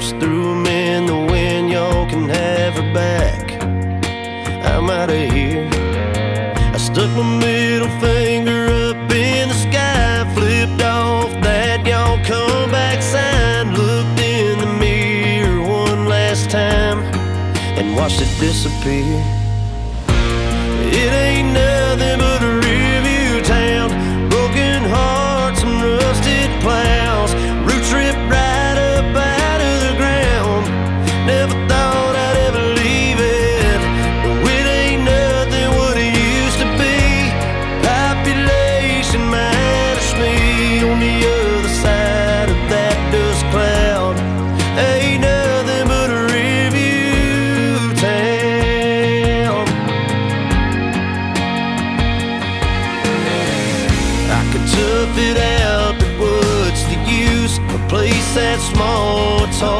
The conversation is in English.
sheriffs threw 'em in the wind. Y'all can have her back. I'm out of here. I stuck my middle finger up in the sky, flipped off that y'all come back sign, looked in the mirror one last time, and watched it disappear. It ain't nothing but a tough it out, but what's the use? A place that small, it's hard